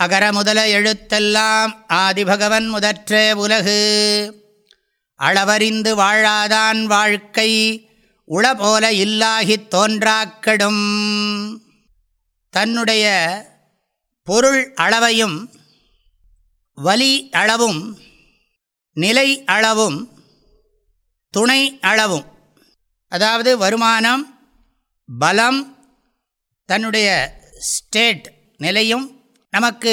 அகர முதல எழுத்தெல்லாம் ஆதிபகவன் முதற்றே உலகு. அளவறிந்து வாழாதான் வாழ்க்கை உளபோல இல்லாகித் தோன்றாக்கடும். தன்னுடைய பொருள் அளவையும் வலி அளவும் நிலை அளவும் துணை அளவும் அதாவது வருமானம் பலம் தன்னுடைய ஸ்டேட் நிலையும் நமக்கு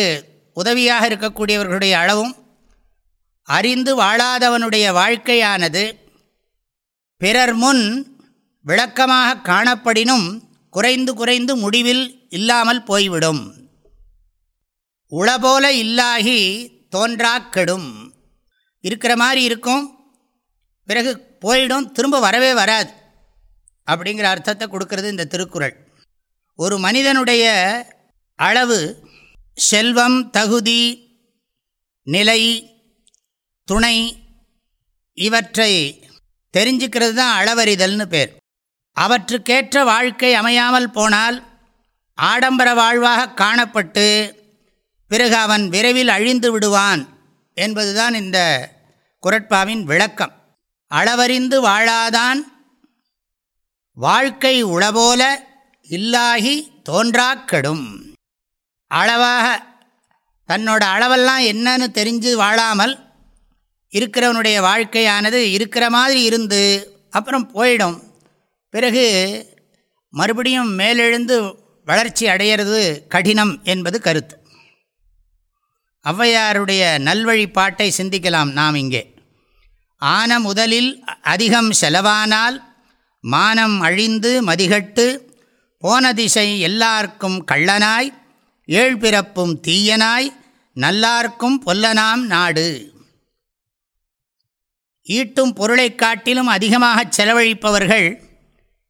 உதவியாக இருக்கக்கூடியவர்களுடைய அளவும் அறிந்து வாழாதவனுடைய வாழ்க்கையானது பிறர் முன் விளக்கமாக காணப்படினும் குறைந்து குறைந்து முடிவில் இல்லாமல் போய்விடும். உளபோல இல்லாகி தோன்றாக்கெடும் இருக்கிற மாதிரி இருக்கும் பிறகு போயிடும் திரும்ப வரவே வராது அப்படிங்கிற அர்த்தத்தை கொடுக்கறது இந்த திருக்குறள். ஒரு மனிதனுடைய அளவு செல்வம் தகுதி நிலை துணை இவற்றை தெரிஞ்சுக்கிறது தான் அளவறிதல்னு பேர். அவற்றுக்கேற்ற வாழ்க்கை அமையாமல் போனால் ஆடம்பர வாழ்வாக காணப்பட்டு பிறகு அவன் விரைவில் அழிந்து விடுவான் என்பதுதான் இந்த குரட்பாவின் விளக்கம். அளவறிந்து வாழாதான் வாழ்க்கை உளபோல இல்லாகி தோன்றாக்கெடும் அளவாக தன்னோட அளவெல்லாம் என்னன்னு தெரிஞ்சு வாழாமல் இருக்கிறவனுடைய வாழ்க்கையானது இருக்கிற மாதிரி இருந்து அப்புறம் போயிடும். பிறகு மறுபடியும் மேலெழுந்து வளர்ச்சி அடையிறது கடினம் என்பது கருத்து. ஔவையாருடைய நல்வழி பாட்டை சிந்திக்கலாம் நாம் இங்கே. ஆன முதலில் அதிகம் செலவானால் மானம் அழிந்து மதிகட்டு போன திசை எல்லார்க்கும் கள்ளனாய் ஏழ்பிறப்பும் தீயனாய் நல்லார்க்கும் பொல்லனாம் நாடு. ஈட்டும் பொருளைக் காட்டிலும் அதிகமாக செலவழிப்பவர்கள்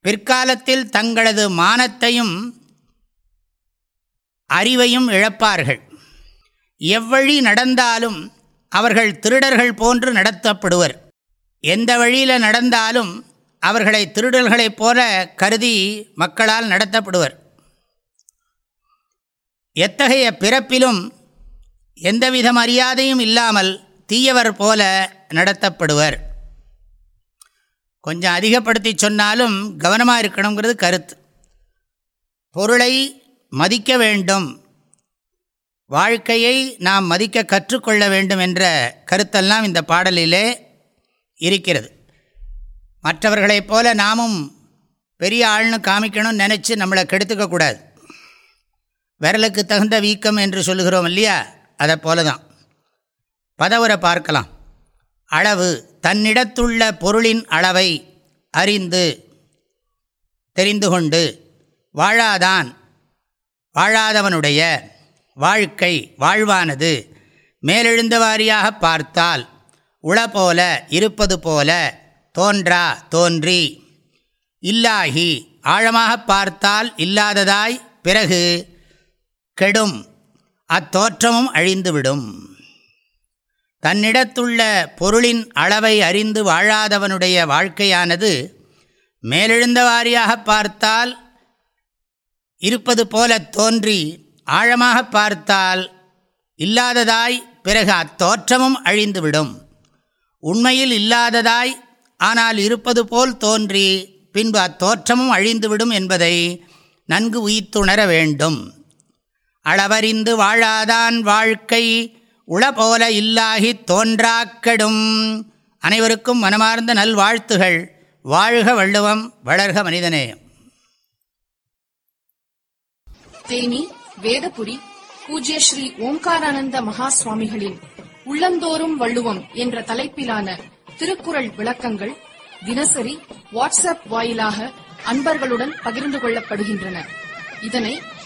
பிற்காலத்தில் தங்களது மானத்தையும் அறிவையும் இழப்பார்கள். எவ்வழி நடந்தாலும் அவர்கள் திருடர்கள் போன்று நடத்தப்படுவர். எந்த வழியில் நடந்தாலும் அவர்களை திருடர்களைப் போல கருதி மக்களால் நடத்தப்படுவர். எத்தகைய பிறப்பிலும் எந்தவித மரியாதையும் இல்லாமல் தீயவர் போல நடத்தப்படுவர். கொஞ்சம் அதிகப்படுத்தி சொன்னாலும் கவனமாக இருக்கணுங்கிறது கருத்து. பொருளை மதிக்க வேண்டும். வாழ்க்கையை நாம் மதிக்க கற்றுக்கொள்ள வேண்டும் என்ற கருத்தெல்லாம் இந்த பாடலிலே இருக்கிறது. மற்றவர்களைப் போல நாமும் பெரிய ஆள்னு காமிக்கணும்னு நினச்சி நம்மளை கெடுத்துக்கக்கூடாது விரலுக்கு தகுந்த வீக்கம் என்று சொல்லுகிறோம் இல்லையா? அதை போல தான் பதவரை பார்க்கலாம். அளவு தன்னிடத்துள்ள பொருளின் அளவை அறிந்து தெரிந்து கொண்டு வாழாதான் வாழாதவனுடைய வாழ்க்கை வாழ்வானது மேலெழுந்த வாரியாக பார்த்தால் உள போல இருப்பது போல தோன்றா தோன்றி இல்லாகி ஆழமாக பார்த்தால் இல்லாததாய் பிறகு கெடும். அத்தோற்றமும் அழிந்துவிடும். தன்னிடத்துள்ள பொருளின் அளவை அறிந்து வாழாதவனுடைய வாழ்க்கையானது மேலெழுந்த வாரியாக பார்த்தால் இருப்பது போல தோன்றி ஆழமாக பார்த்தால் இல்லாததாய் பிறகு அத்தோற்றமும் அழிந்துவிடும். உண்மையில் இல்லாததாய் ஆனால் இருப்பது போல் தோன்றி பின்பு அத்தோற்றமும் அழிந்துவிடும் என்பதை நன்கு உயித்துணர வேண்டும். அளவறிந்து வாழாதான் வாழ்க்கை. உள போல இல்லாகி தோன்றாக்கெடும். அனைவருக்கும் மனமார்ந்த நல்வாழ்த்துகள். வாழ்க வள்ளுவம் வளர்க மனிதநேயம் தேனி வேதபுரி பூஜ்ய ஸ்ரீ ஓம்காரானந்த மகா சுவாமிகளின் உள்ளந்தோறும் வள்ளுவம் என்ற தலைப்பிலான திருக்குறள் விளக்கங்கள் தினசரி வாட்ஸ்அப் வாயிலாக அன்பர்களுடன் பகிர்ந்து கொள்ளப்படுகின்றன. இதனை